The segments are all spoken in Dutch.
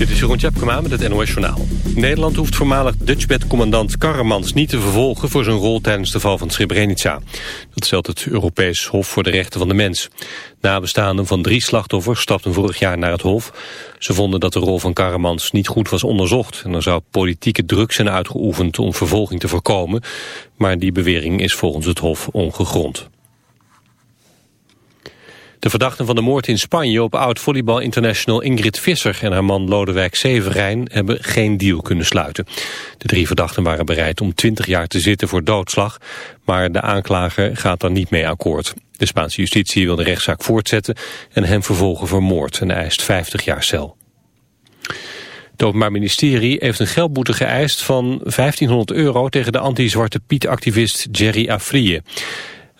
Dit is Jeroen Tjepkema met het NOS Journaal. Nederland hoeft voormalig Dutchbed-commandant Karremans niet te vervolgen... voor zijn rol tijdens de val van Srebrenica. Dat stelt het Europees Hof voor de Rechten van de Mens. Nabestaanden van drie slachtoffers stapten vorig jaar naar het Hof. Ze vonden dat de rol van Karremans niet goed was onderzocht... en er zou politieke druk zijn uitgeoefend om vervolging te voorkomen. Maar die bewering is volgens het Hof ongegrond. De verdachten van de moord in Spanje op oud-volleybal international Ingrid Visser en haar man Lodewijk Severijn hebben geen deal kunnen sluiten. De drie verdachten waren bereid om 20 jaar te zitten voor doodslag, maar de aanklager gaat daar niet mee akkoord. De Spaanse justitie wil de rechtszaak voortzetten en hem vervolgen voor moord en eist 50 jaar cel. Het Openbaar Ministerie heeft een geldboete geëist van 1500 euro tegen de anti-Zwarte Piet-activist Jerry Afrije.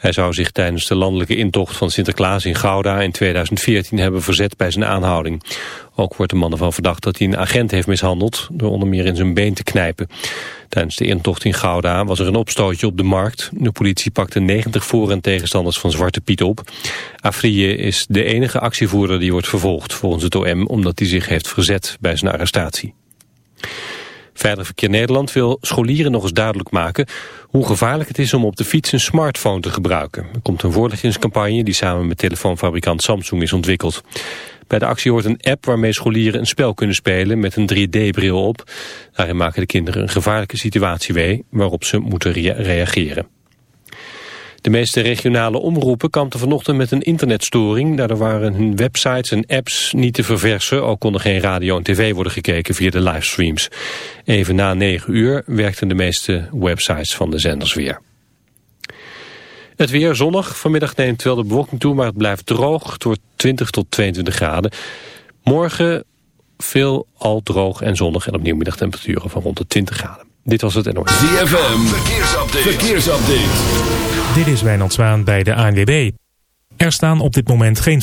Hij zou zich tijdens de landelijke intocht van Sinterklaas in Gouda in 2014 hebben verzet bij zijn aanhouding. Ook wordt de man ervan verdacht dat hij een agent heeft mishandeld door onder meer in zijn been te knijpen. Tijdens de intocht in Gouda was er een opstootje op de markt. De politie pakte 90 voor- en tegenstanders van Zwarte Piet op. Afrije is de enige actievoerder die wordt vervolgd volgens het OM omdat hij zich heeft verzet bij zijn arrestatie. Veilig Verkeer Nederland wil scholieren nog eens duidelijk maken hoe gevaarlijk het is om op de fiets een smartphone te gebruiken. Er komt een voorlichtingscampagne die samen met telefoonfabrikant Samsung is ontwikkeld. Bij de actie hoort een app waarmee scholieren een spel kunnen spelen met een 3D-bril op. Daarin maken de kinderen een gevaarlijke situatie mee waarop ze moeten reageren. De meeste regionale omroepen kampten vanochtend met een internetstoring. Daardoor waren hun websites en apps niet te verversen. Ook konden geen radio en tv worden gekeken via de livestreams. Even na 9 uur werkten de meeste websites van de zenders weer. Het weer zonnig. Vanmiddag neemt wel de bewolking toe, maar het blijft droog. Het wordt 20 tot 22 graden. Morgen veel al droog en zonnig en opnieuw middagtemperaturen van rond de 20 graden. Dit was het NOS. ZFM, verkeersupdate. verkeersupdate. Dit is Wijnand Zwaan bij de ANWB. Er staan op dit moment geen...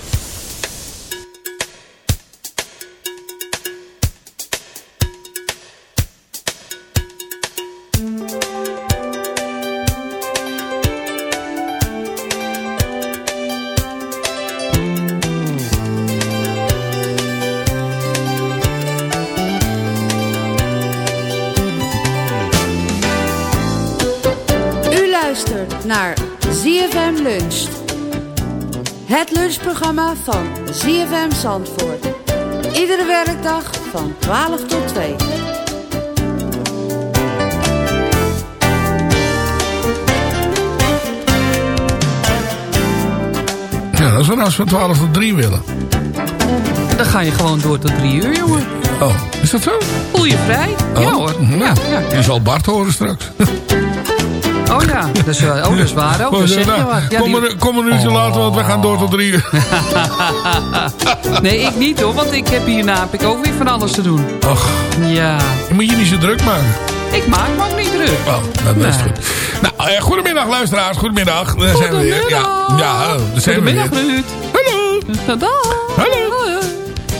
Het lunchprogramma van ZFM Zandvoort. Iedere werkdag van 12 tot 2. Ja, dat is wel als we 12 tot 3 willen. Dan ga je gewoon door tot drie uur, jongen. Oh, is dat zo? Voel je vrij? Ja Oh, hoor. mhm. Ja, ja, ja. Je zal Bart horen straks. Oh ja, dat is, wel- oh, dat is waar ook. Oh, Dat zeg je nou, wat. Ja, kom, die- een, kom een uurtje later, want we gaan door tot 3 uur. Nee, ik niet hoor, want ik heb hierna heb ik ook weer van alles te doen. Ach, Ja, je moet je niet zo druk maken. Ik maak me ook niet druk. Oh, dat is goed. Nou, eh, goedemiddag luisteraars. Goedemiddag. Daar zijn we weer. Ja, ja daar zijn we weer. Goedemiddag, Ruud. Hallo. Dag. Hallo.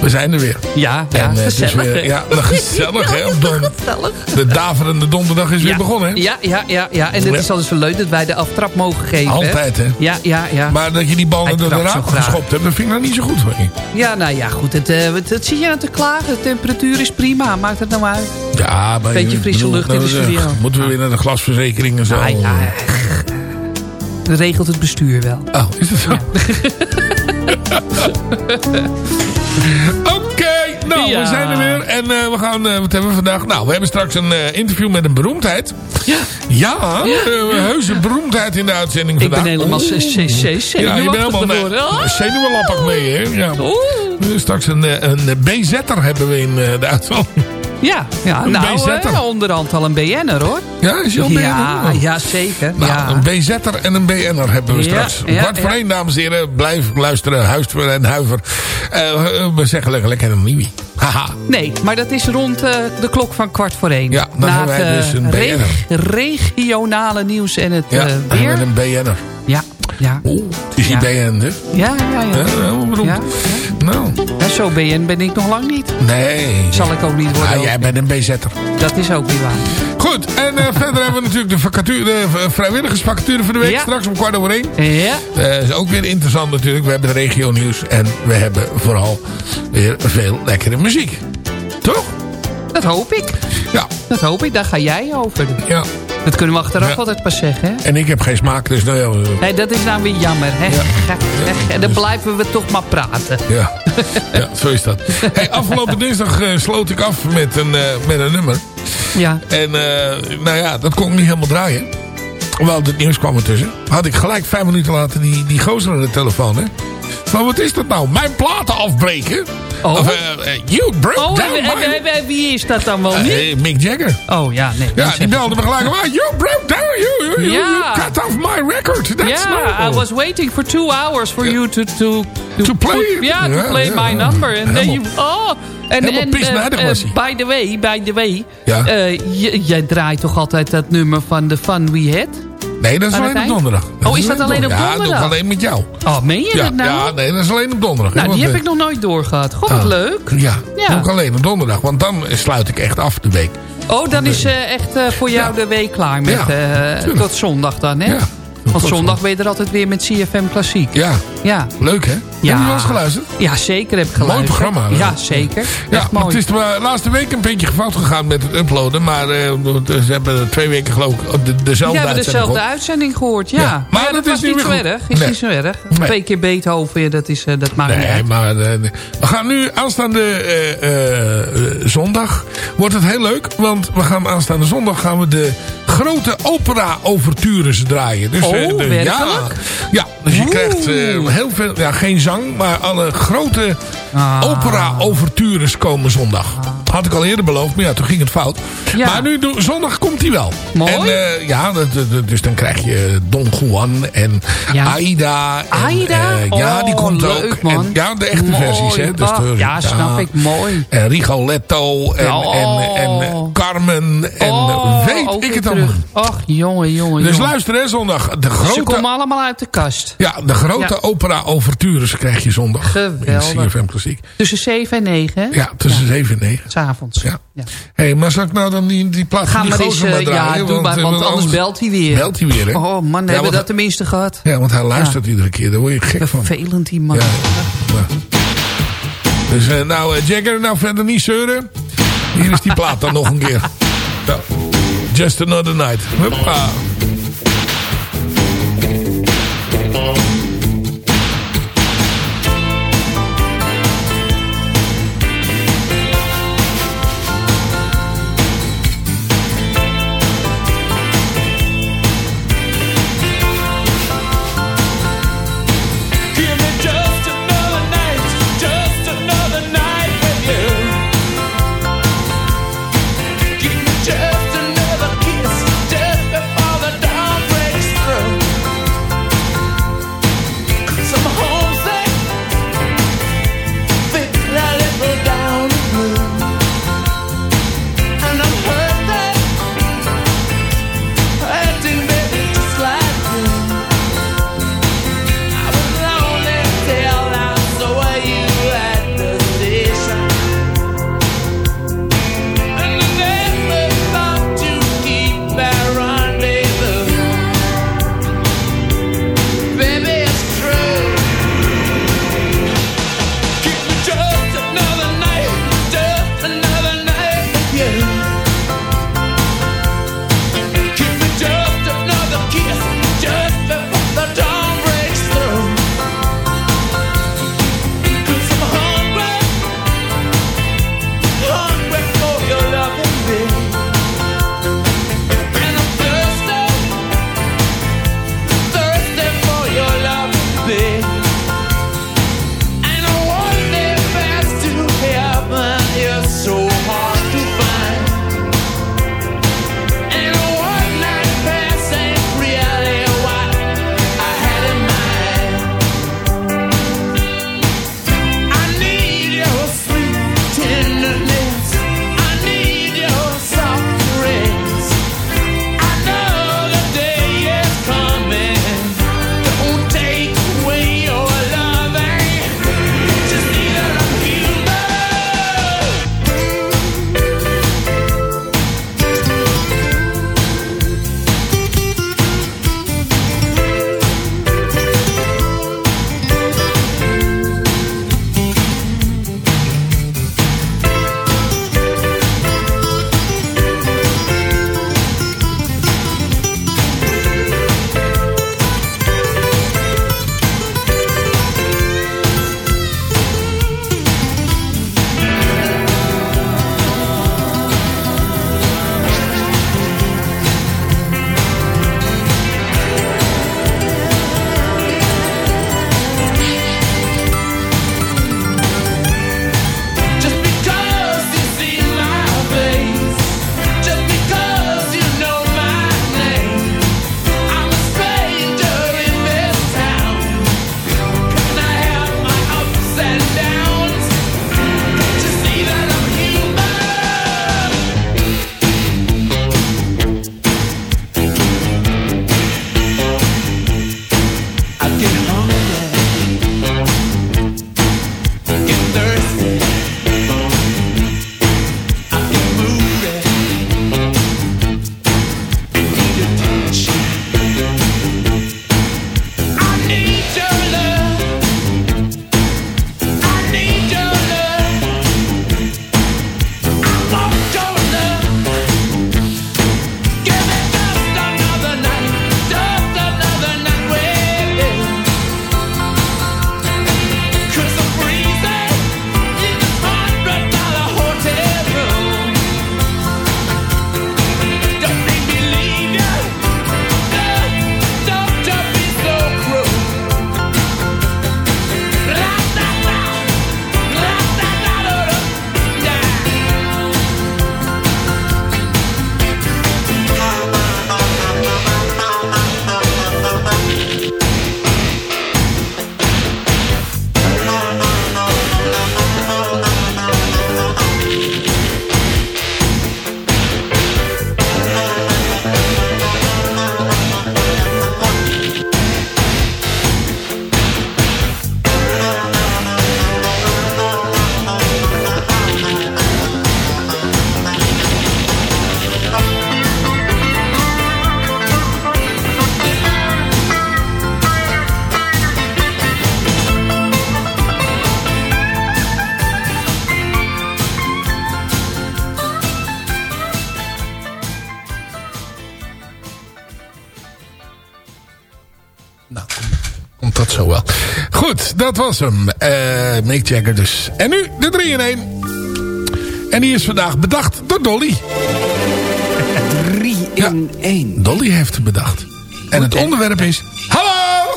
We zijn er weer. Ja, ja, En, eh, het is gezellig. weer- hè? ja, nou, gezellig, hè, op de- Gezellig. De daverende donderdag is weer begonnen, hè? Ja, ja, ja, ja. En het Ja. is altijd zo leuk dat wij de aftrap mogen geven. Altijd, hè? Ja, ja, ja. Maar dat je die bal Hij door de raam geschopt hebt, dat vind ik nou niet zo goed van je. Ja, nou ja, goed. Het, eh, het, het zie je aan te klagen. De temperatuur is prima. Maakt het nou uit? Ja, maar... Beetje frisse bedoel, lucht in de nou, eh, studio. Moeten we weer naar de glasverzekering en zo? Ah, ja. Dat regelt het bestuur wel. Oh, is dat zo? Oké, nou, Ja. we zijn er weer. En eh, we gaan, eh, wat hebben we vandaag? Nou, we hebben straks een eh, interview met een beroemdheid. Ja. Ja, een heuse beroemdheid in de uitzending Ik vandaag. ben helemaal. CC Ja, je bent helemaal mee, hè? Ja. Straks een, een BZ'er hebben we in de uitzending. Ja, ja Een nou, BZ'er. eh, onderhand al een BN'er hoor. Ja, is je al Ja, BN'er? ja, zeker. Nou, ja. een BZ'er en een BN'er hebben we Ja, straks. ja, Kwart voor één, dames en heren. Blijf luisteren, huister en huiver. Eh, we zeggen lekker, lekker een nieuwie. Haha. Nee, maar dat is rond eh, de klok van kwart voor één. Ja, dan Na hebben wij het dus eh, een reg- regionale nieuws en het Ja, en weer. met een BN'er. Ja, ja. Oeh, is die Ja. BN, hè? Ja, ja, ja. Ja. Ja, Nou, Ja, zo BN ben ik nog lang niet. nee. Zal ik ook niet worden. Ah, jij bent een BZ'er. Dat is ook niet waar. Goed, en eh, verder hebben we natuurlijk de, vacature, de vrijwilligersvacature van de week. Ja. Straks om kwart over één. Ja, Eh is ook weer interessant natuurlijk. We hebben de regio nieuws. En we hebben vooral weer veel lekkere muziek. Toch? dat hoop ik. Ja. Dat hoop ik. Daar ga jij over. ja. Dat kunnen we achteraf Ja. altijd pas zeggen. Hè? En ik heb geen smaak, dus nou ja. Nee, dat is nou weer jammer. Hè? En dan blijven we toch maar praten. Ja, ja zo is dat. Hey, afgelopen dinsdag eh, sloot ik af met een, met een nummer. Ja. En eh, nou ja, dat kon ik niet helemaal draaien. Wel, het nieuws kwam ertussen. Had ik gelijk vijf minuten later die, die gozer aan de telefoon. Hè? Van wat is dat nou? Mijn platen afbreken? Oh. Of, eh, eh, you broke Oh, down en, my... en- en wie is dat dan wel niet? Eh, Mick Jagger. Oh ja, nee. Ja, die belde me gelijk. "Ah, You broke down. You, you, you, Ja. you cut off my record. That's Yeah, no. I was waiting for two hours for you to to To play. Yeah, to play my number. And then you, oh, en helemaal en eh, was eh, hij. by the way, by the way, Ja. eh, jij draait toch altijd dat nummer van The Fun We Had? Nee, dat is Aan alleen op donderdag. Oh, is dat alleen op Ja, donderdag? doe ik alleen met jou. Oh, meen je Ja, dat nou? ja, nee, dat is alleen op donderdag. nou, die heb ik nog nooit doorgehad. God, wat ah, leuk. Ja, Ja. ook alleen op donderdag. Want dan sluit ik echt af de week. Oh, dan is echt voor jou de week klaar met Ja, tot zondag dan, hè? Ja, Want zondag ben je er altijd weer met CFM Klassiek. Ja, Ja, leuk hè? Heb je wel eens geluisterd? Ja, zeker heb ik geluisterd. programma, hè? Ja, zeker. Ja, mooi. het is de laatste week een beetje fout gegaan met het uploaden. Maar eh, ze hebben twee weken geloof ik op de, dezelfde Ja, uitzending dezelfde gehad. uitzending gehoord, ja. Ja, Maar, maar dat, dat is niet zo goed. erg. Is Nee. niet zo erg. Nee. Twee keer Beethoven, dat, is, eh, dat maakt niet Nee, uit. maar eh, we gaan nu aanstaande zondag. Wordt het heel leuk. Want we gaan aanstaande zondag gaan we de grote opera-overtures draaien. Dus, Oh, de- werkelijk? Ja, ja, dus je Oeh. krijgt heel veel, ja, geen zang, maar alle grote Ah. opera-overtures komen zondag. Had ik al eerder beloofd, maar ja, toen ging het fout. Ja. Maar nu, zondag komt hij wel. Mooi. En, eh, ja, dus dan krijg je Don Juan en Ja. Aida. En, Aida? eh, ja, die Oh, komt leuk, ook. man. En, ja, de echte Mooi. versies. Hè? Dus de- ja, snap ik. Mooi. En Rigoletto en, Oh. en, en eh, Carmen en Oh, weet ik het allemaal. Ach, jongen, jongen, Dus jongen. luister hè, zondag. De Ze grote, komen allemaal uit de kast. ja, de grote Ja. opera-overtures krijg je zondag. Geweldig. In CFM Klassiek. Tussen 7 en 9, hè? Ja, tussen 7 en 9. S'avonds. Ja. Hey, maar zal ik nou dan die, die plaat die maar eens, gozer eh, maar draaien? ja, doe maar, eh, want anders belt hij weer. Belt hij weer, hè? Oh man, Ja, hebben we want- dat tenminste gehad. Ja, want hij luistert iedere keer. Daar word je gek van. Vervelend die man. Dus eh, nou, Jagger, nou verder niet zeuren. Hier is die plaat dan nog een keer. Just Another Night. Huppa. Dat was hem. Eh Mick Jagger dus. En nu de 3 in 1. En die is vandaag bedacht door Dolly. 3 in 1. Dolly heeft het bedacht. En het onderwerp is... Hallo!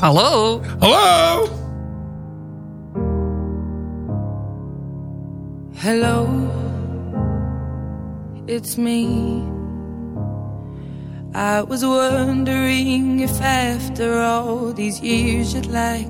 Hallo. Hallo! Hello, it's me. I was wondering if after all these years you'd like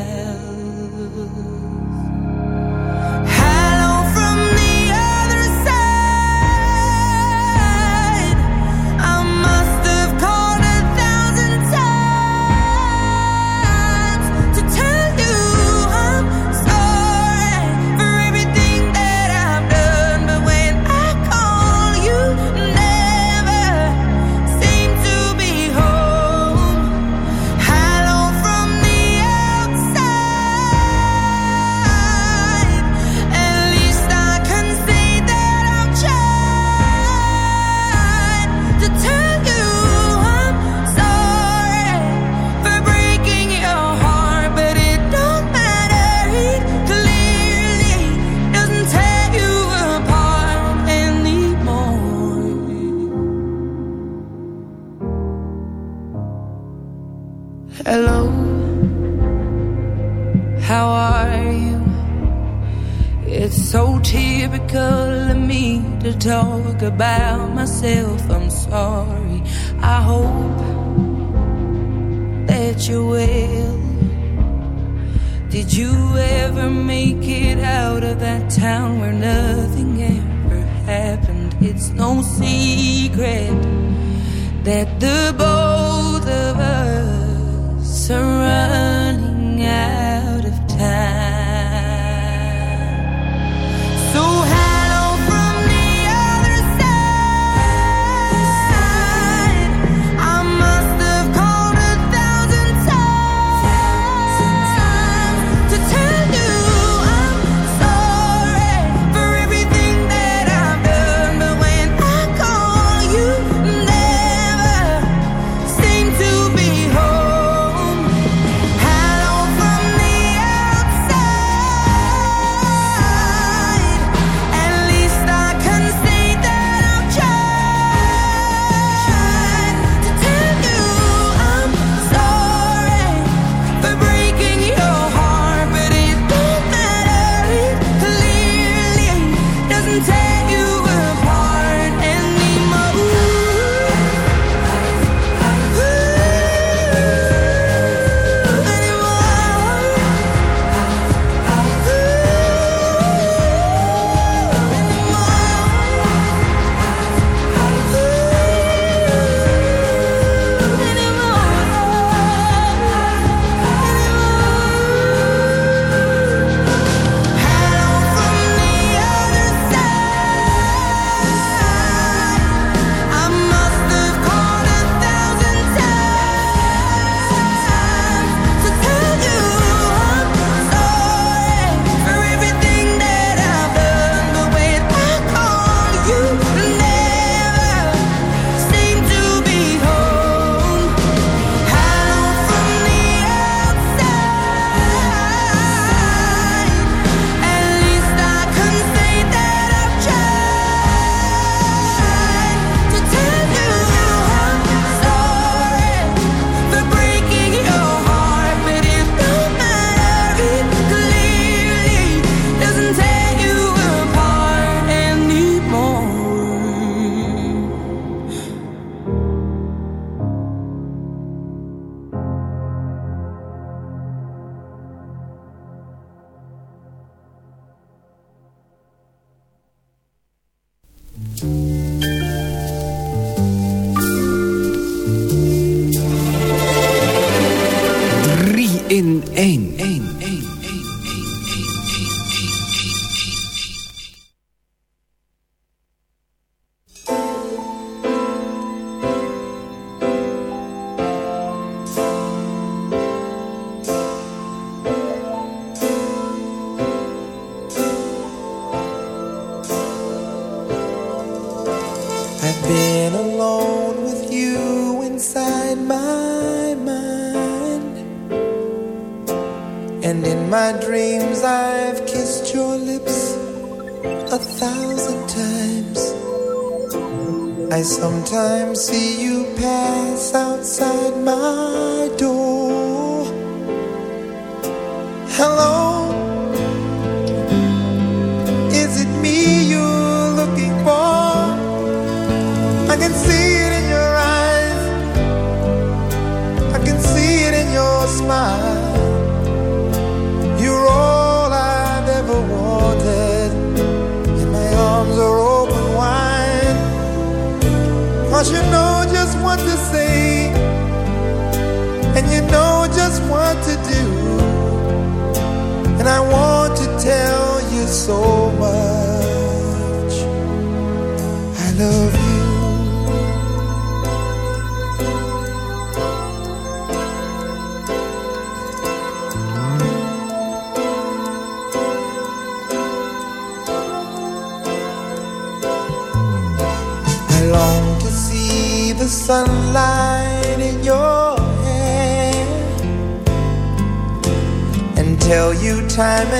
Did you ever make it out of that town where nothing ever happened? It's no secret that the both of us are running out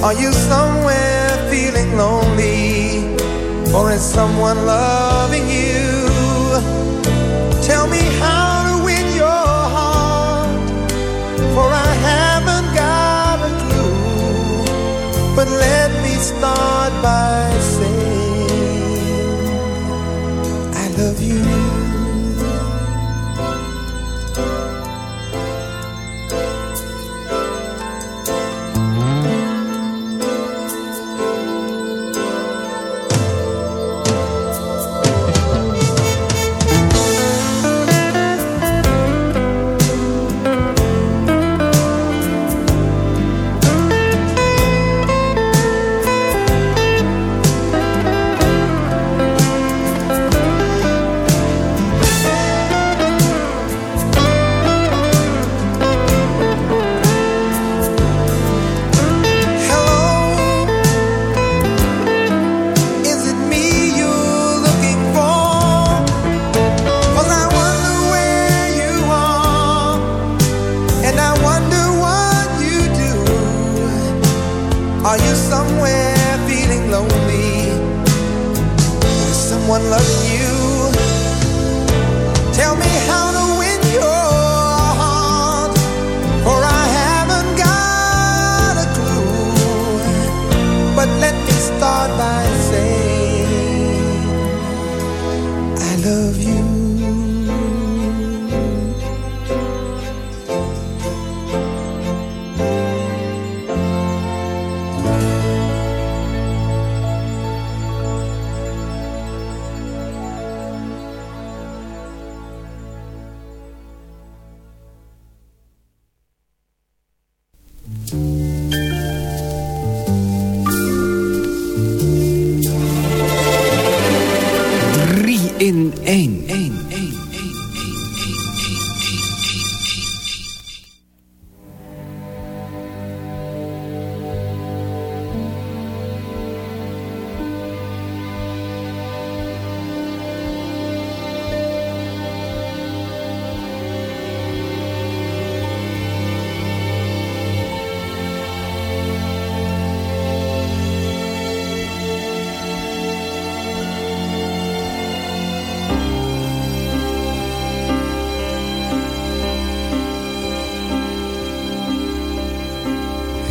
Are you somewhere feeling lonely, or is someone loving you? Tell me how to win your heart, for I haven't got a clue. But let me start by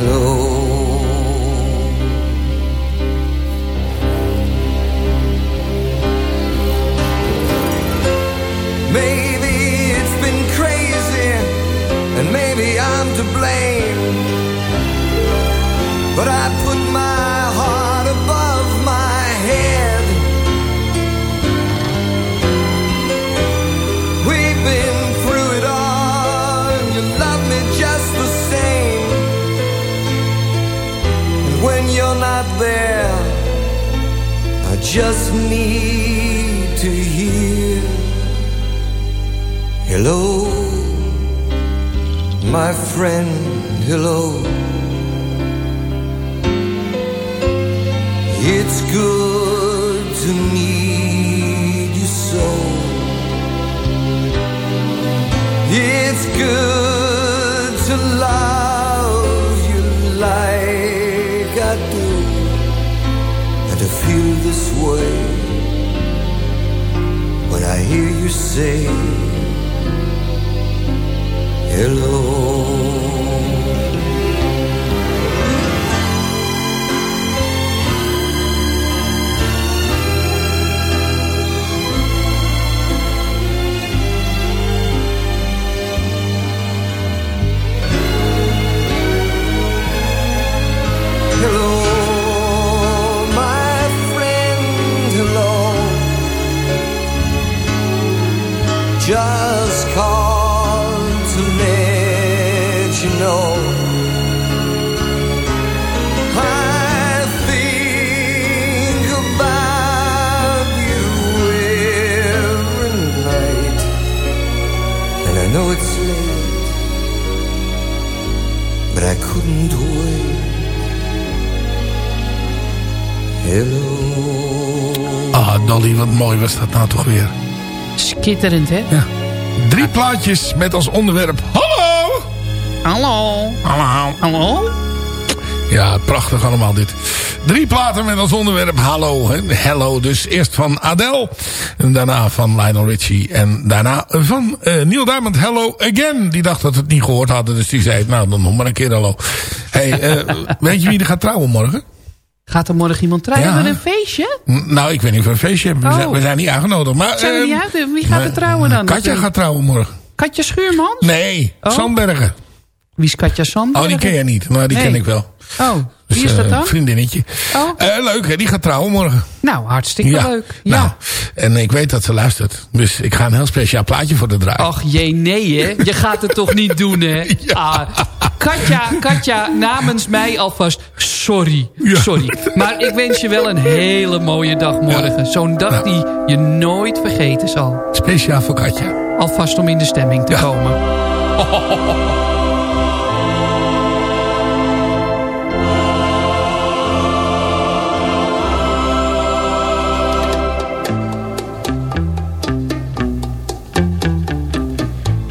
Hello. Maybe it's been crazy, and maybe I'm to blame. But I just need to hear. Hello, my friend, hello. It's good to meet you so. It's good this way when I hear you say hello. Hello, wait. Hello. Ah, Dolly, wat mooi was dat nou toch weer. Skitterend, hè? Ja. Drie plaatjes met als onderwerp... Hallo! Hallo. Hallo. Hallo? Ja, prachtig allemaal dit. Drie platen met als onderwerp Hallo. Hè? Hello, dus eerst van Adele. En daarna van Lionel Richie. En daarna van eh, Neil Diamond Hello Again. Die dacht dat we het niet gehoord hadden. Dus die zei, nou dan nog maar een keer hallo. Hey, eh, weet je wie er gaat trouwen morgen? Gaat er morgen iemand trouwen? Ja. We een feestje? Nou, ik weet niet of we een feestje hebben. We, Oh. zijn, we zijn niet uitgenodigd. Maar, Zijn we ehm, niet uit? Wie gaat er trouwen dan? Katja gaat trouwen morgen. Katja Schuurman? Nee, Oh. Sandbergen. Wie is Katja Sandbergen? Oh, die ken jij niet. Maar die Nee. ken ik wel. Oh, wie Dus, is dat eh, dan? Een vriendinnetje. Oh. Eh, leuk, hè? Die gaat trouwen morgen. Nou, hartstikke leuk. Ja. Nou, en ik weet dat ze luistert. Dus ik ga een heel speciaal plaatje voor de draaien. Ach jee, nee hè. Je gaat het toch niet doen hè. Ah, Katja, Katja, namens mij alvast sorry. Sorry. Maar ik wens je wel een hele mooie dag morgen. Zo'n dag die je nooit vergeten zal. Speciaal voor Katja. Alvast om in de stemming te komen.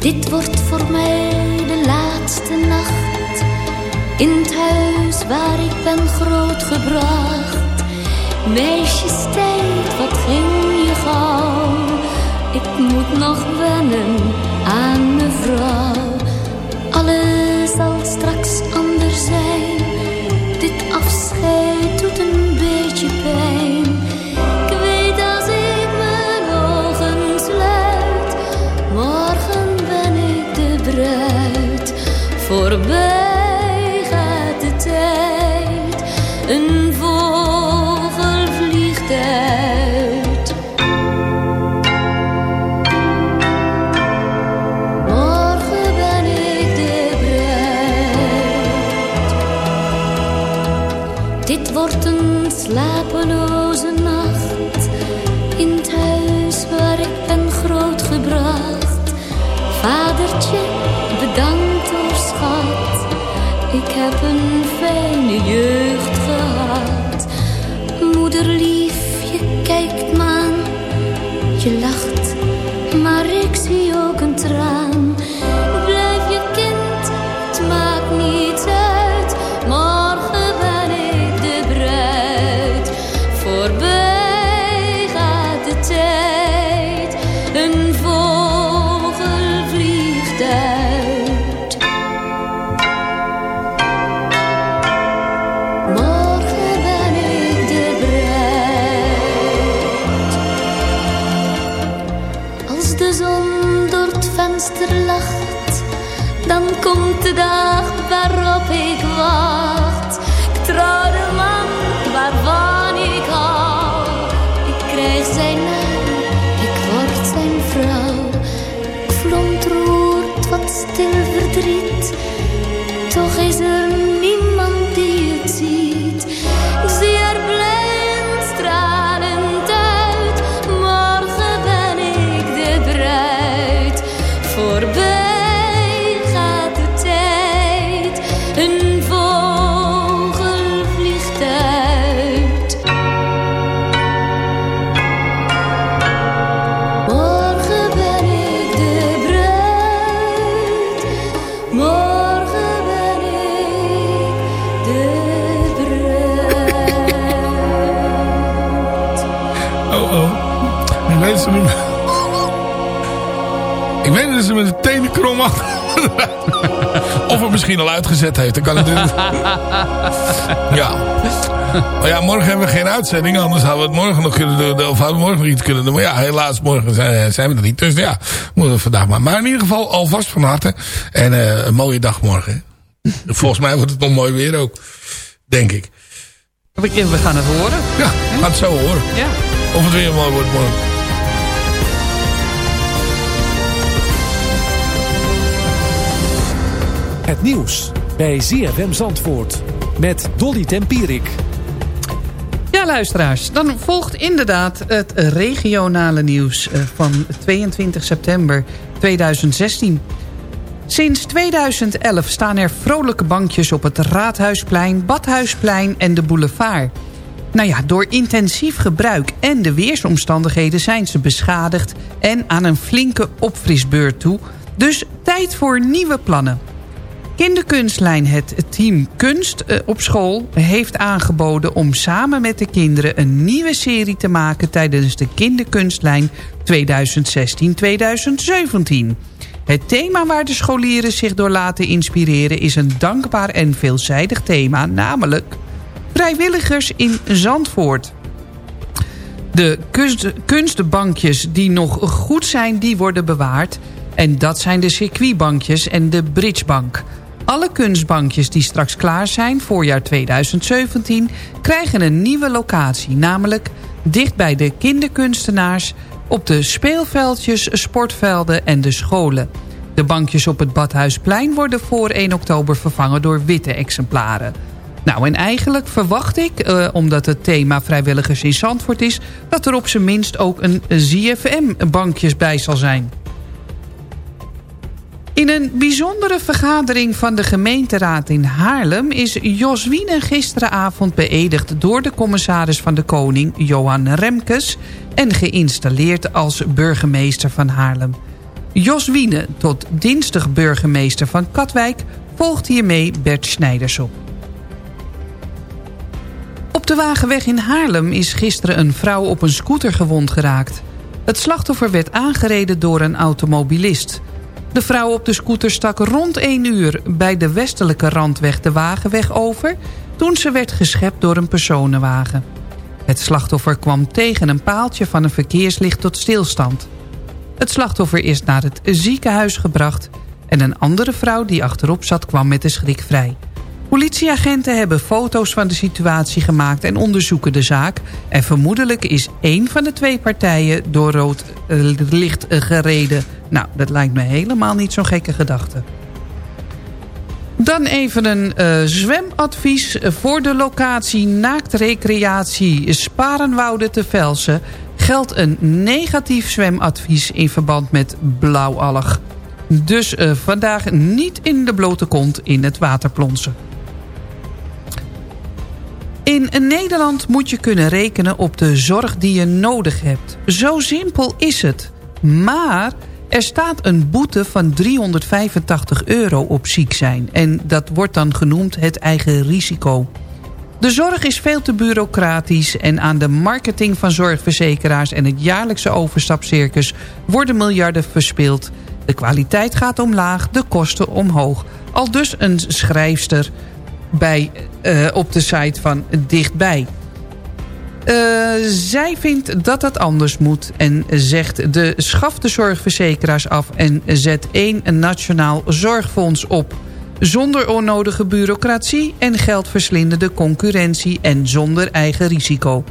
Dit wordt voor mij de laatste nacht in het huis waar ik ben grootgebracht. Meisjestijd, wat ging je gauw? Ik moet nog wennen aan mevrouw. Alles zal straks anders Ik heb Of het misschien al uitgezet heeft. Dat kan natuurlijk. ja. Maar ja, morgen hebben we geen uitzending. Anders hadden we het morgen nog kunnen doen. Of hadden we morgen nog iets kunnen doen. Maar ja, helaas, morgen zijn, zijn we er niet. Dus ja, moeten we vandaag maar. Maar in ieder geval alvast van harte. En eh, een mooie dag morgen. Volgens mij wordt het nog mooi weer ook. Denk ik. We we gaan het horen. Ja, we gaan het zo horen. Ja. Of het weer mooi wordt morgen. Het nieuws bij ZFM Zandvoort met Dolly Tempierik. Ja, luisteraars. Dan volgt inderdaad het regionale nieuws eh, van 22 september 2016. Sinds 2011 staan er vrolijke bankjes op het Raadhuisplein, Badhuisplein en de boulevard. Nou ja, door intensief gebruik en de weersomstandigheden zijn ze beschadigd... en aan een flinke opfrisbeurt toe. Dus tijd voor nieuwe plannen. Kinderkunstlijn Het Team Kunst eh, op school heeft aangeboden om samen met de kinderen een nieuwe serie te maken tijdens de Kinderkunstlijn 2016-2017. Het thema waar de scholieren zich door laten inspireren is een dankbaar en veelzijdig thema, namelijk vrijwilligers in Zandvoort. De kunst, kunstbankjes die nog goed zijn, die worden bewaard. En dat zijn de circuitbankjes en de bridgebank. Alle kunstbankjes die straks klaar zijn, voorjaar 2017... krijgen een nieuwe locatie, namelijk dicht bij de kinderkunstenaars... op de speelveldjes, sportvelden en de scholen. De bankjes op het Badhuisplein worden voor 1 oktober vervangen door witte exemplaren. Nou, en eigenlijk verwacht ik, eh, omdat het thema vrijwilligers in Zandvoort is... dat er op zijn minst ook een ZFM-bankjes bij zal zijn. In een bijzondere vergadering van de gemeenteraad in Haarlem... is Jos Wiene gisteravond beëdigd door de commissaris van de Koning... Johan Remkes en geïnstalleerd als burgemeester van Haarlem. Jos Wiene, tot dinsdag burgemeester van Katwijk... volgt hiermee Bert Snijders op. Op de Wagenweg in Haarlem is gisteren een vrouw op een scooter gewond geraakt. Het slachtoffer werd aangereden door een automobilist... De vrouw op de scooter stak rond 1 uur bij de westelijke randweg de Wagenweg over... toen ze werd geschept door een personenwagen. Het slachtoffer kwam tegen een paaltje van een verkeerslicht tot stilstand. Het slachtoffer is naar het ziekenhuis gebracht... en een andere vrouw die achterop zat kwam met de schrik vrij. Politieagenten hebben foto's van de situatie gemaakt en onderzoeken de zaak. En vermoedelijk is één van de twee partijen door rood eh, licht gereden. Nou, dat lijkt me helemaal niet zo'n gekke gedachte. Dan even een uh, zwemadvies voor de locatie naaktrecreatie Sparenwoude te Velsen. Geldt een negatief zwemadvies in verband met blauwalg. Dus uh, vandaag niet in de blote kont in het water plonsen. In Nederland moet je kunnen rekenen op de zorg die je nodig hebt. Zo simpel is het. Maar er staat een boete van 385 euro op ziek zijn. En dat wordt dan genoemd het eigen risico. De zorg is veel te bureaucratisch en aan de marketing van zorgverzekeraars... en het jaarlijkse overstapcircus worden miljarden verspild. De kwaliteit gaat omlaag, de kosten omhoog. Al dus een schrijfster bij, uh, op de site van Dichtbij. Uh, zij vindt dat dat anders moet en zegt de schaf de zorgverzekeraars af... en zet één nationaal zorgfonds op. Zonder onnodige bureaucratie en geldverslindende concurrentie... en zonder eigen risico.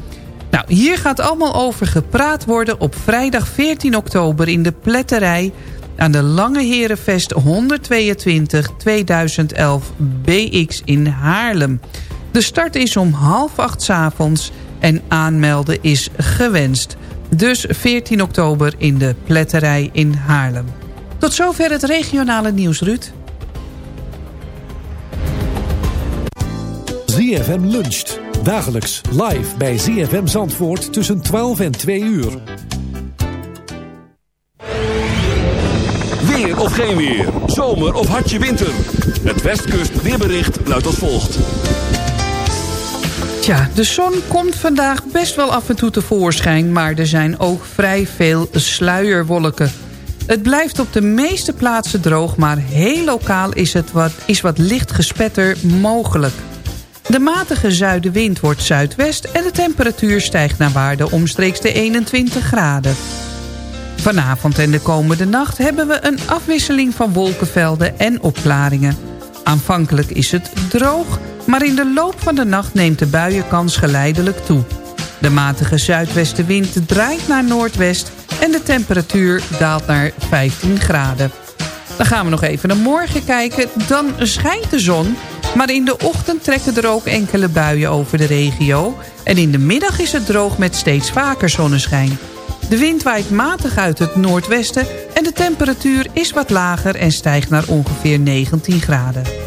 Nou, hier gaat allemaal over gepraat worden op vrijdag 14 oktober... in de pletterij aan de Lange Herenvest 122 2011 BX in Haarlem. De start is om half acht s avonds en aanmelden is gewenst. Dus 14 oktober in de Pletterij in Haarlem. Tot zover het regionale nieuws, Ruud. ZFM luncht. Dagelijks live bij ZFM Zandvoort tussen 12 en 2 uur. Weer of geen weer. Zomer of hartje winter. Het Westkust weerbericht luidt als volgt. Tja, de zon komt vandaag best wel af en toe tevoorschijn... maar er zijn ook vrij veel sluierwolken. Het blijft op de meeste plaatsen droog... maar heel lokaal is, het wat, is wat licht gespetter mogelijk. De matige zuidenwind wordt zuidwest... en de temperatuur stijgt naar waarde omstreeks de 21 graden. Vanavond en de komende nacht hebben we een afwisseling van wolkenvelden en opklaringen. Aanvankelijk is het droog, maar in de loop van de nacht neemt de buienkans geleidelijk toe. De matige zuidwestenwind draait naar noordwest en de temperatuur daalt naar 15 graden. Dan gaan we nog even naar morgen kijken. Dan schijnt de zon, maar in de ochtend trekken er ook enkele buien over de regio. En in de middag is het droog met steeds vaker zonneschijn. De wind waait matig uit het noordwesten en de temperatuur is wat lager en stijgt naar ongeveer 19 graden.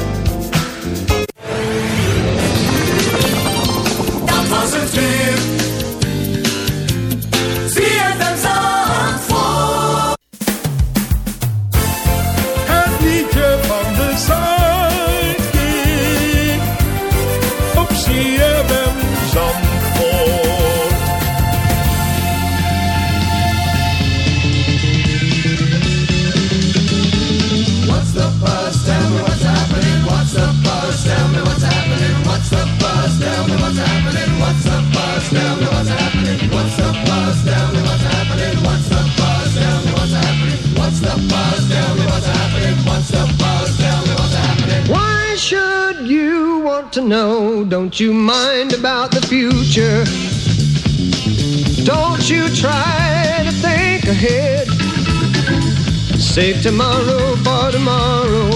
Want to know? Don't you mind about the future? Don't you try to think ahead. Save tomorrow for tomorrow.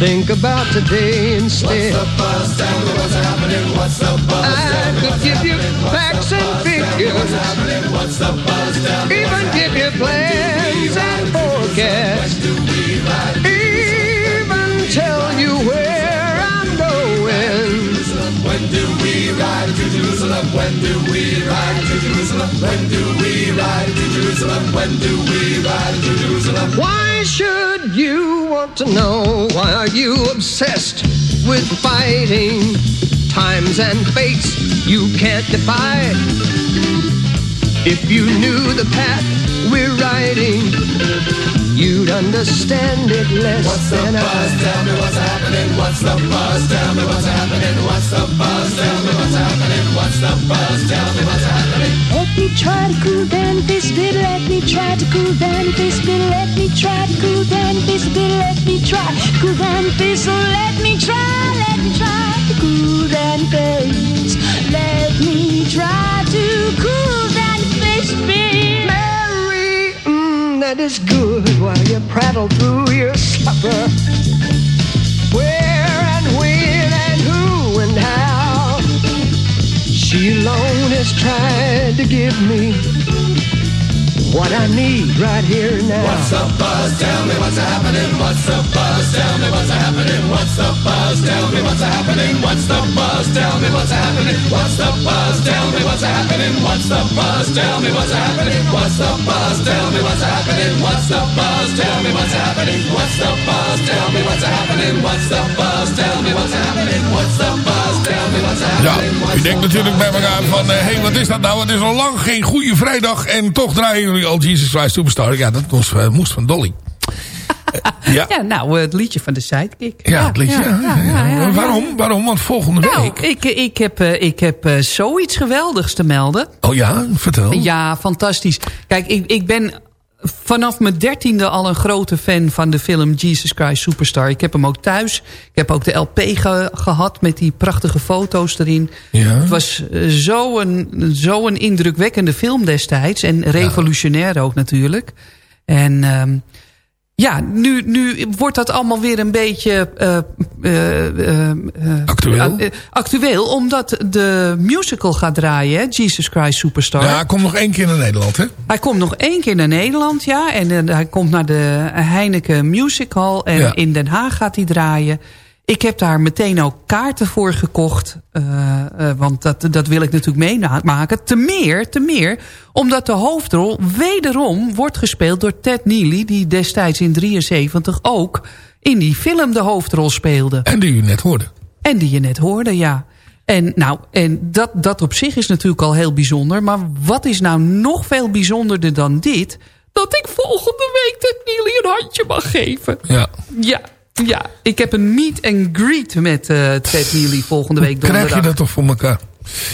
Think about today instead. What's the buzz? Tell me what's happening. What's the buzz? I could give you happening. What's facts and buzz? Tell me figures. what's happening. What's the buzz? Even give you plans and forecasts. Ride to Jerusalem? When do we ride to Jerusalem? When do we ride to Jerusalem? When do we ride to Jerusalem? Why should you want to know? Why are you obsessed with fighting times and fates you can't defy? If you knew the path we're riding, understand it less What's the than buzz? I. Tell me what's happening. What's the buzz? Tell me what's happening. What's the buzz? Tell me what's happening. What's the buzz? Tell me what's happening. Let me try to cool down this bit. Let me try to cool down this bit. Let me try to cool down this bit. Let me try cool down this. Let me try. Let me try to cool down this. Let me try to cool down this bit. That is good while you prattle through your supper. Where and when and who and how. She alone has tried to give me what I need right here now. What's the buzz? Tell me what's happening. What's the buzz? Tell me what's happening. What's the buzz? Tell me what's happening. What's the buzz? Tell me what's happening. What's the buzz? Tell me what's happening. What's the buzz? Tell me what's happening. What's the buzz? Tell me what's happening. What's the buzz? Tell me what's happening. What's the buzz? Tell me what's happening. What's the buzz? Tell me what's happening. What's the buzz? Tell me what's happening. Ja, u denkt natuurlijk bij elkaar van... Hé, hey, wat is dat nou? Het is al lang geen goede vrijdag... en toch draaien jullie al Jesus Christ Superstar. Ja, dat moest, uh, moest van Dolly. ja. ja, nou, het liedje van de Sidekick. Ja, het liedje. Ja, Waarom? Waarom? Want volgende nou, week... Ik, ik heb, ik heb zoiets geweldigs te melden. Oh ja? Vertel. Ja, fantastisch. Kijk, ik, ik ben vanaf mijn dertiende al een grote fan van de film Jesus Christ Superstar. Ik heb hem ook thuis. Ik heb ook de LP ge gehad met die prachtige foto's erin. Ja. Het was zo'n zo een indrukwekkende film destijds. En revolutionair ja. ook natuurlijk. En... Um, ja, nu, nu wordt dat allemaal weer een beetje uh, uh, uh, actueel. actueel, omdat de musical gaat draaien? Jesus Christ Superstar. Ja, hij komt nog één keer naar Nederland, hè? Hij komt nog één keer naar Nederland, ja. En hij komt naar de Heineken Musical en ja. in Den Haag gaat hij draaien. Ik heb daar meteen ook kaarten voor gekocht. Uh, uh, want dat, dat wil ik natuurlijk meemaken. Te meer, te meer. Omdat de hoofdrol wederom wordt gespeeld door Ted Neely... die destijds in 73 ook in die film de hoofdrol speelde. En die je net hoorde. En die je net hoorde, ja. En, nou, en dat, dat op zich is natuurlijk al heel bijzonder. Maar wat is nou nog veel bijzonderder dan dit? Dat ik volgende week Ted Neely een handje mag geven. Ja. Ja, ja, ik heb een meet and greet met uh, Ted Neely volgende week donderdag. Krijg je dat toch voor elkaar?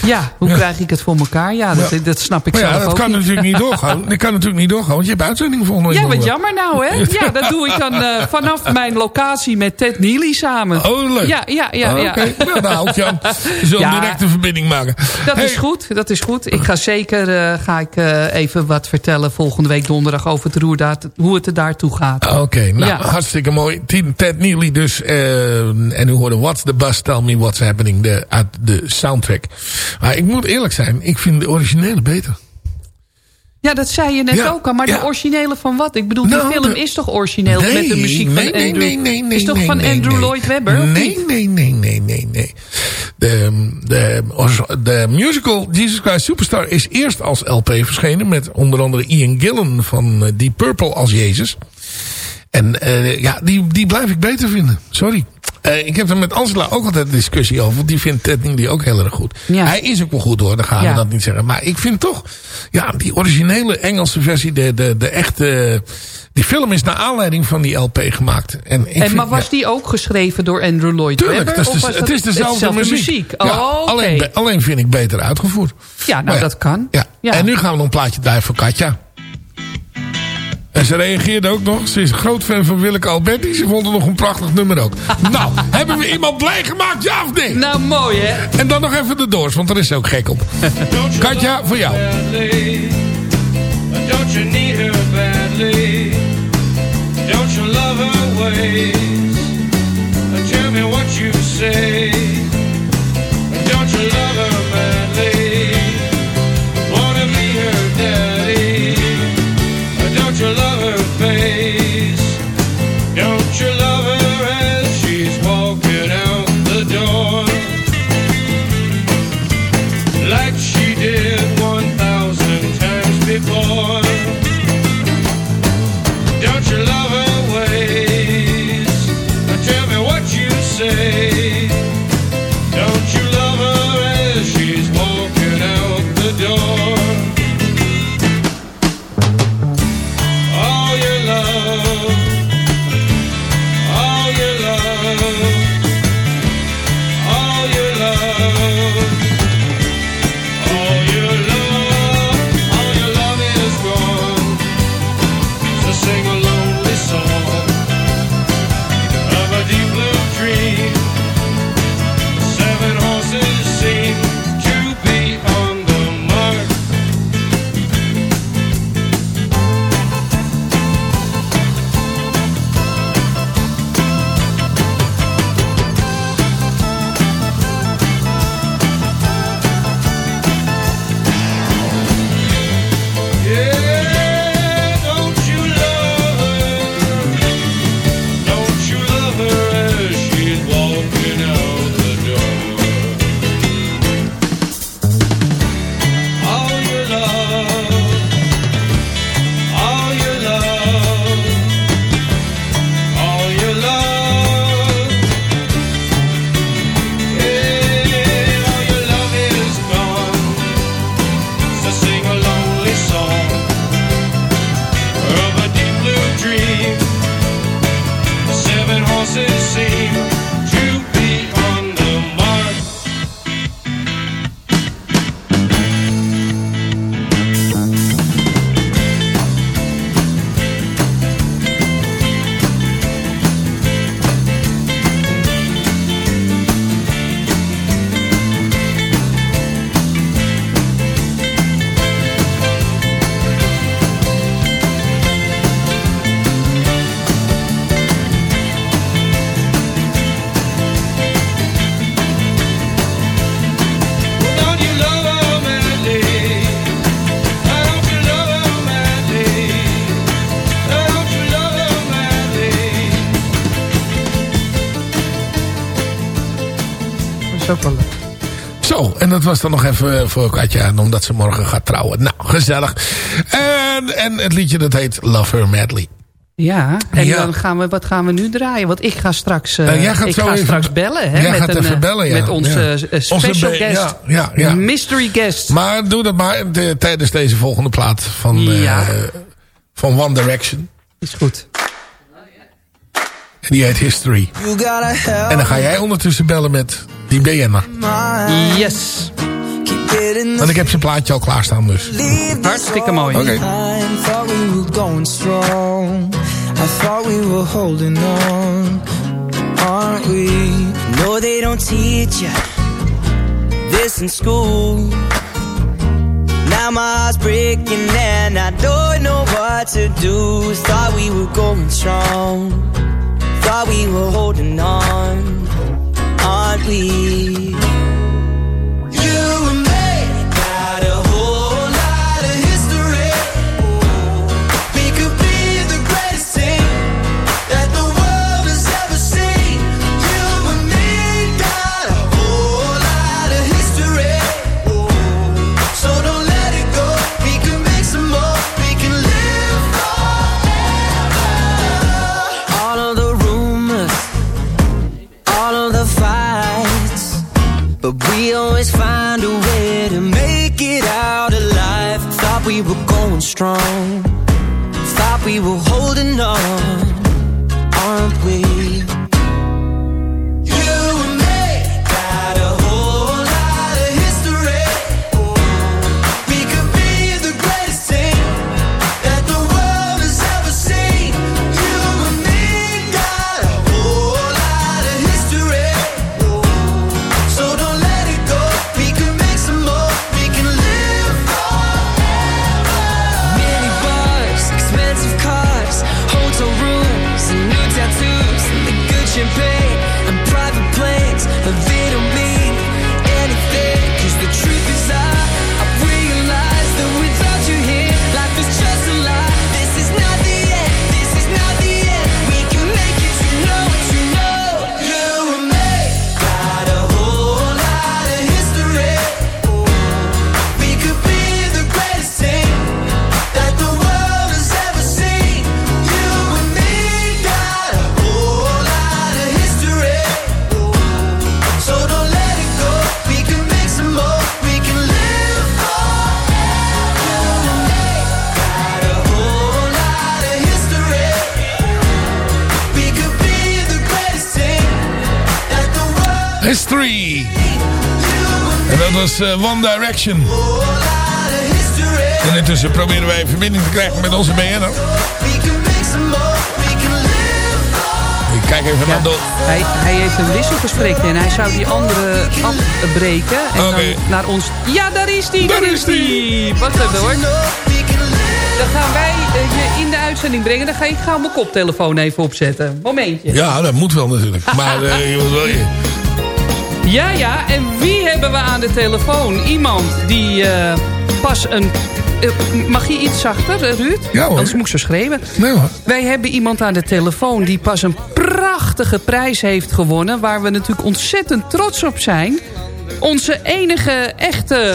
Ja, hoe ja. krijg ik het voor elkaar? Ja, dat, ja. dat snap ik maar zelf ja, dat ook kan niet. natuurlijk niet doorgaan. Dat kan natuurlijk niet doorgaan, want je hebt uitzending volgende week. Ja, wat jammer nou, hè? Ja, dat doe ik dan uh, vanaf mijn locatie met Ted Neely samen. Oh, leuk. Ja, ja, ja. Oké, okay. nou, Jan. We zullen direct een verbinding maken. Dat hey. is goed, dat is goed. Ik ga zeker uh, ga ik, uh, even wat vertellen volgende week donderdag over het roer, hoe het er daartoe gaat. Oké, okay, nou, ja. hartstikke mooi. Ted Neely dus. en u hoorde What's the Bus, Tell Me What's Happening, de, uit de soundtrack. Maar ik moet eerlijk zijn, ik vind de originele beter. Ja, dat zei je net ja, ook al. Maar ja. de originele van wat? Ik bedoel, Nou, die film de- is toch origineel Nee, met de muziek nee, van nee, Andrew... nee, nee, nee, is toch van Andrew. Lloyd Webber? Nee, nee, nee, nee, nee, nee. De, de, de musical Jesus Christ Superstar is eerst als LP verschenen... met onder andere Ian Gillan van eh, Deep Purple als Jezus. En eh, ja, die, die blijf ik beter vinden. Sorry. Eh, ik heb er met Angela ook altijd een discussie over. Want die vindt Ted Neely ook heel erg goed. Ja. Hij is ook wel goed hoor, dan gaan Ja. we dat niet zeggen. Maar ik vind toch, ja, die originele Engelse versie, de, de, de echte... Die film is naar aanleiding van die LP gemaakt. En, ik En, vind, maar was ja, die ook geschreven door Andrew Lloyd Tuurlijk, Webber? het is, het dezelfde muziek. Oh, alleen, alleen vind ik beter uitgevoerd. Ja, nou Maar dat kan. Ja. Ja. En nu gaan we nog een plaatje draaien voor Katja. En ze reageerde ook nog. Ze is een groot fan van Willeke Alberti. Ze vond het nog een prachtig nummer ook. nou, hebben we iemand blij gemaakt, ja of nee? Nou, mooi hè? En dan nog even de doors, want daar is ze ook gek op. Katja, voor jou. Don't you need her badly? Don't you love her ways? Tell me what you say. Was dan nog even voor Katja, omdat ze morgen gaat trouwen. Nou, gezellig. En, en het liedje dat heet Love Her Madly. Ja, en Ja. dan gaan we, wat gaan we nu draaien? Want ik ga straks, eh, Eh, jij gaat ik zo ga even- straks bellen. Hè, Jij met gaat een, even eh, bellen, ja. Met onze Ja. eh, special guest. ja, ja, ja. Mystery guest. Maar doe dat maar de- tijdens deze volgende plaat van, eh, Ja. van One Direction. Is goed. En die heet History. You gotta help En dan ga jij ondertussen bellen met die BN'er. Yes. Want ik heb zijn plaatje al klaarstaan dus. Hartstikke mooi. Oké. I thought we were going strong. I thought we were holding on, aren't we? No, they don't teach you this in school. Now my heart's breaking and I don't know what to do. Thought we were going strong. Thought we were holding on, we? Strong. Thought we were holding on. Was eh, One Direction. En intussen proberen wij verbinding te krijgen met onze BN'er. Ik kijk even naar Don. Hij, hij heeft een wisselgesprek en hij zou die andere afbreken. En dan naar ons... Ja, daar is die, daar is die. Wacht even hoor. Dan gaan wij eh, je in de uitzending brengen. Dan ga ik gauw mijn koptelefoon even opzetten. Momentje. Ja, dat moet wel natuurlijk. Maar eh, je moet wel je... Ja, ja. En wie hebben we aan de telefoon? Iemand die eh, pas een... eh, mag je iets zachter, eh, Ruud? Ja, hoor. Anders moet ik zo schreeuwen. Nee hoor. Wij hebben iemand aan de telefoon die pas een prachtige prijs heeft gewonnen... waar we natuurlijk ontzettend trots op zijn. Onze enige echte...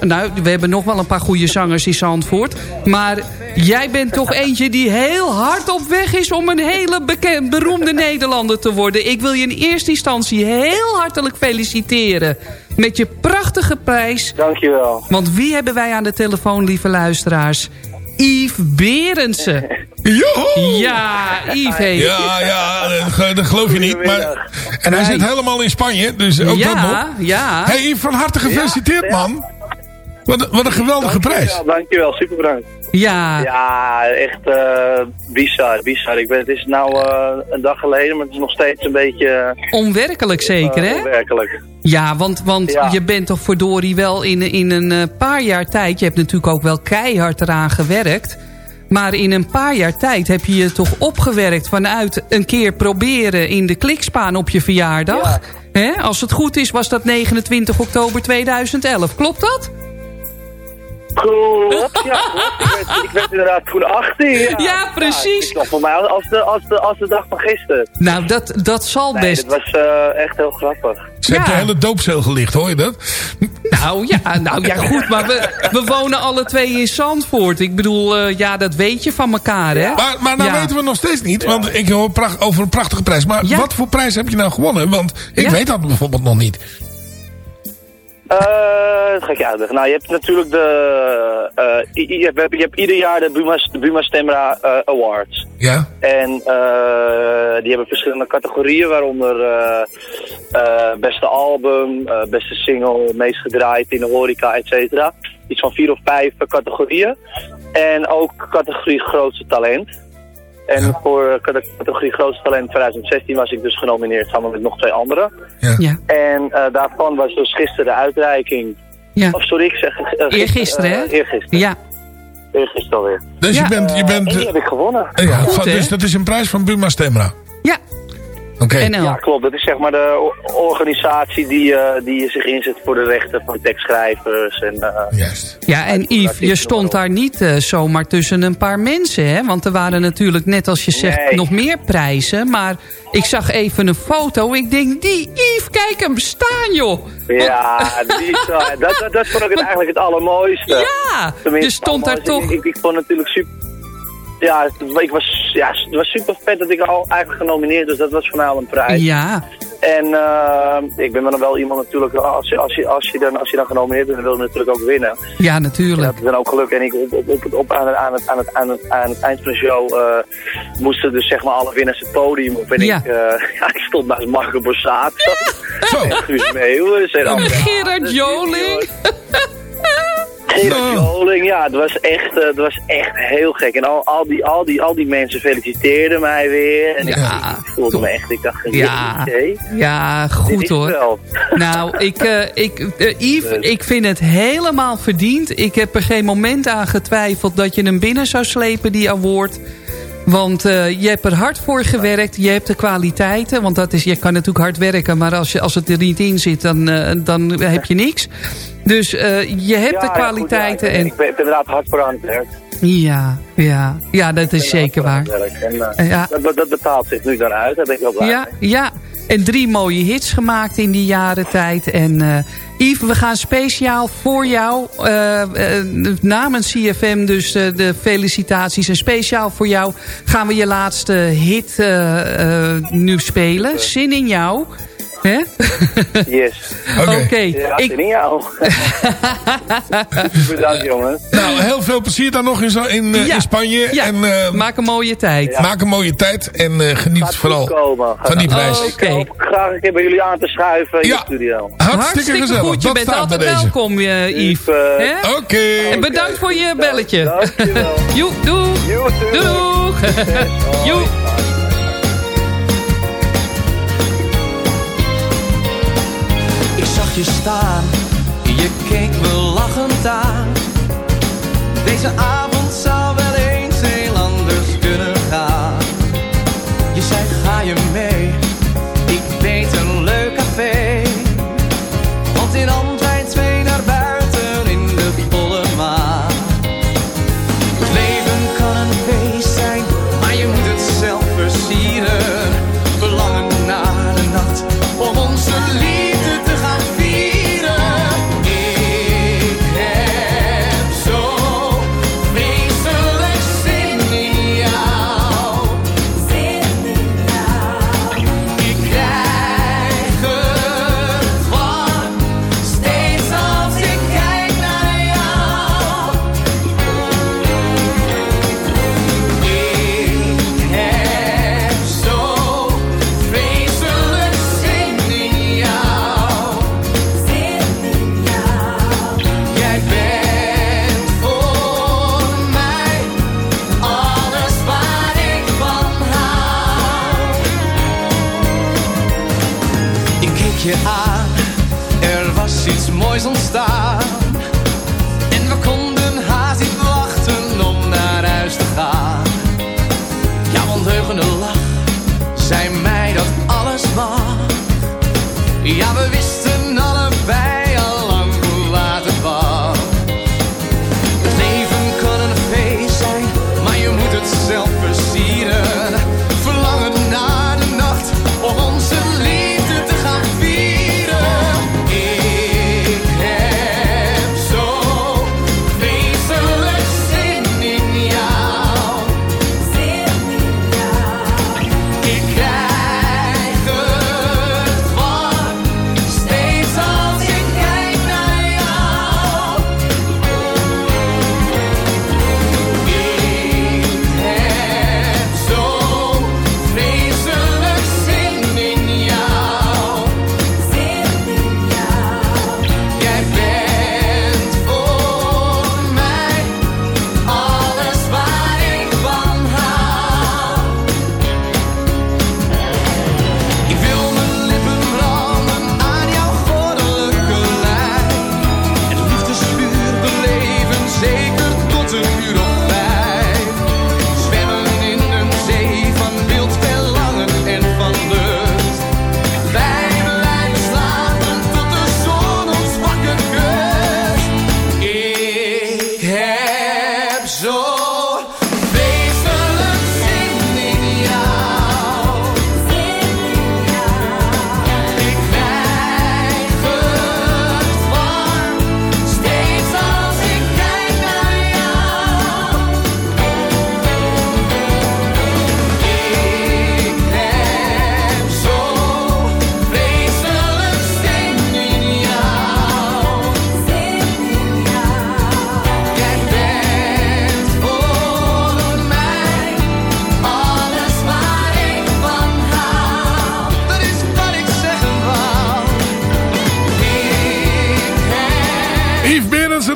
Nou, we hebben nog wel een paar goede zangers in Zandvoort. Maar jij bent toch eentje die heel hard op weg is... om een hele bekend, beroemde Nederlander te worden. Ik wil je in eerste instantie heel hartelijk feliciteren... met je prachtige prijs. Dankjewel. Want wie hebben wij aan de telefoon, lieve luisteraars? Yves Berendsen. Joho! Ja, Yves. Ja, ja, dat geloof je niet. Maar, en hij zit helemaal in Spanje, dus ook Ja, dat nog. ja. Hey, van harte gefeliciteerd, man. Wat, wat een geweldige prijs. Dankjewel, dankjewel, super bedankt. Ja. Ja, echt eh bizar, bizar. Ik ben, het is nou eh, een dag geleden, maar het is nog steeds een beetje eh, Onwerkelijk zeker, hè? werkelijk. Ja, want, want Ja. je bent toch verdorie wel in, in een eh, paar jaar tijd... je hebt natuurlijk ook wel keihard eraan gewerkt... maar in een paar jaar tijd heb je je toch opgewerkt... vanuit een keer proberen in de klikspaan op je verjaardag. Als het goed is, was dat 29 oktober 2011. Klopt dat? Klopt, ja, klopt. Ik werd, ik werd inderdaad toen 18. Ja, Ja, precies. Ja, voor mij als de, als, de, als de dag van gisteren. Nou, dat, dat zal Nee, best. dat was eh, echt heel grappig. Ze heeft de hele doopcel gelicht, hoor je dat? Nou ja, nou ja, goed, maar we, we wonen alle twee in Zandvoort. Ik bedoel, eh, ja, dat weet je van elkaar, hè? Maar, maar nou Ja. weten we nog steeds niet, want ik hoor pracht, over een prachtige prijs. Maar Ja. wat voor prijs heb je nou gewonnen? Want ik Ja. weet dat bijvoorbeeld nog niet. Eh, dat ga ik je uitleggen. Nou, je hebt natuurlijk de... eh, je, hebt, je hebt ieder jaar de Buma, de Buma Stemra eh, Awards. Ja? En eh, die hebben verschillende categorieën, waaronder beste album, beste single, meest gedraaid in de horeca, et cetera. Iets van vier of vijf categorieën. En ook categorie grootste talent. En voor eh, cate- categorie grootste talent 2016 was ik dus genomineerd samen met nog twee anderen. Ja. En eh, daarvan was dus gisteren de uitreiking. Ja. Of sorry, ik zeg... eh, Eergisteren, hè? eh, eergisteren. Ja. Eergisteren alweer. Dus je bent... Je bent En die heb ik gewonnen. eh, ja, Goed, van- hè? dus dat is een prijs van Buma Stemra. Ja. Oké. Ja, klopt. Dat is zeg maar de organisatie die, eh, die zich inzet voor de rechten van tekstschrijvers. En, eh, Juist. Ja, en Yves, je stond daar niet eh, zomaar tussen een paar mensen, hè? Want er waren natuurlijk, net als je zegt, Nee. nog meer prijzen. Maar ik zag even een foto. Ik denk, die Yves, kijk hem staan, joh. Ja, die dat, dat, dat vond ik het eigenlijk het allermooiste. Ja, Tenminste, je stond daar toch... Ik, ik, ik vond het natuurlijk super... Ja, het- ik was, ja, het was super vet dat ik al eigenlijk genomineerd was. Dat was voor mij al een prijs. Ja, En eh, ik ben dan wel iemand natuurlijk, als je, als je, als je, dan, als je dan genomineerd bent, dan wil je natuurlijk ook winnen. ja, Dat natuurlijk. is dan ook geluk. En ik op, op, aan, het, aan, het, aan, het, aan, het, aan het eind van de show eh, moesten dus zeg maar alle winnaars het podium op. En Ja. ik, eh, ja, ik stond naast Marco Borsato Zo. en Guus Meeuwis en andere Gerard Joling. Joling, ja, het was echt, eh, het was echt heel gek. En al, al, die, al, die, al die mensen feliciteerden mij weer. En ik- Ja, ik, voelde me echt, ik dacht, Ja, ja, goed hoor. Nou, ik, eh, ik, eh, Yves, ik vind het helemaal verdiend. Ik heb er geen moment aan getwijfeld dat je hem binnen zou slepen, die award. Want eh, je hebt er hard voor gewerkt. Je hebt de kwaliteiten. Want dat is, je kan natuurlijk hard werken. Maar als, je, als het er niet in zit, dan, eh, dan heb je niks. Dus eh, je hebt Ja, de ja, kwaliteiten. goed, ja, ik, en, ik ben ik ben inderdaad hard voor aan het werk. ja, ja, ja, dat is zeker waar. En, Ja. dat, dat betaalt zich nu dan uit, daar ben ik wel blij Ja, mee. ja. En drie mooie hits gemaakt in die jaren tijd. En Yves, we gaan speciaal voor jou, eh, eh, namens CFM dus eh, de felicitaties. En speciaal voor jou gaan we je laatste hit nu spelen. Zin in jou. Hè? Yes. Oké. Ja, Ik- in jou. Bedankt jongens. Nou, heel veel plezier dan nog in, in, eh, Ja. in Spanje. Ja, En, eh, maak een mooie tijd. Maak een mooie tijd en eh, geniet Gaat vooral komen. Van die prijs. komen. Oké. Ik hoop graag een keer bij jullie aan te schuiven in Ja. de studio. Hartstikke, gezellig. goed. Je Dat bent staat altijd welkom, eh, Yves. Oké. En bedankt voor je belletje. Dankjewel. Joe, doeg. Too. Doeg. je staan, je keek me lachend aan. Deze avond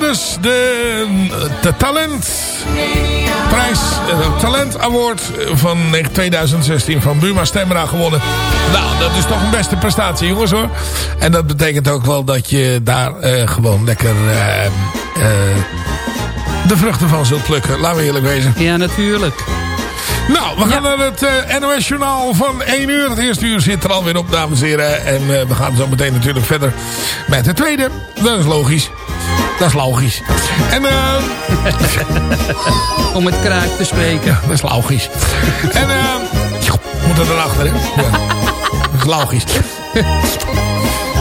ze dus de, de talent prijs, de talent award van 2016 van Buma Stemra gewonnen. Nou, dat is toch een beste prestatie jongens hoor. En dat betekent ook wel dat je daar uh, gewoon lekker uh, uh, de vruchten van zult plukken. Laten we eerlijk wezen. Ja, natuurlijk. Nou, we gaan naar het uh, NOS Journaal van 1 uur. Het eerste uur zit er alweer op, dames en heren. En uh, we gaan zo meteen natuurlijk verder met het tweede. Dat is logisch. Dat is logisch. En, uh, Om het kraak te spreken. Ja, dat is logisch. en, eh we moeten erachter, hè? Ja. Dat is logisch.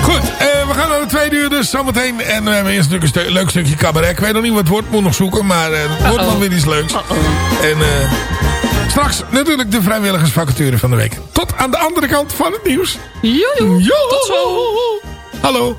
Goed, uh, we gaan naar de tweede uur dus zometeen. En we hebben eerst natuurlijk een stu leuk stukje cabaret. Ik weet nog niet wat het wordt, moet nog zoeken. Maar uh, het wordt wel weer iets leuks. Uh -oh. En uh, straks natuurlijk de vrijwilligersvacature van de week. Tot aan de andere kant van het nieuws. Jojo, tot zo. Hallo.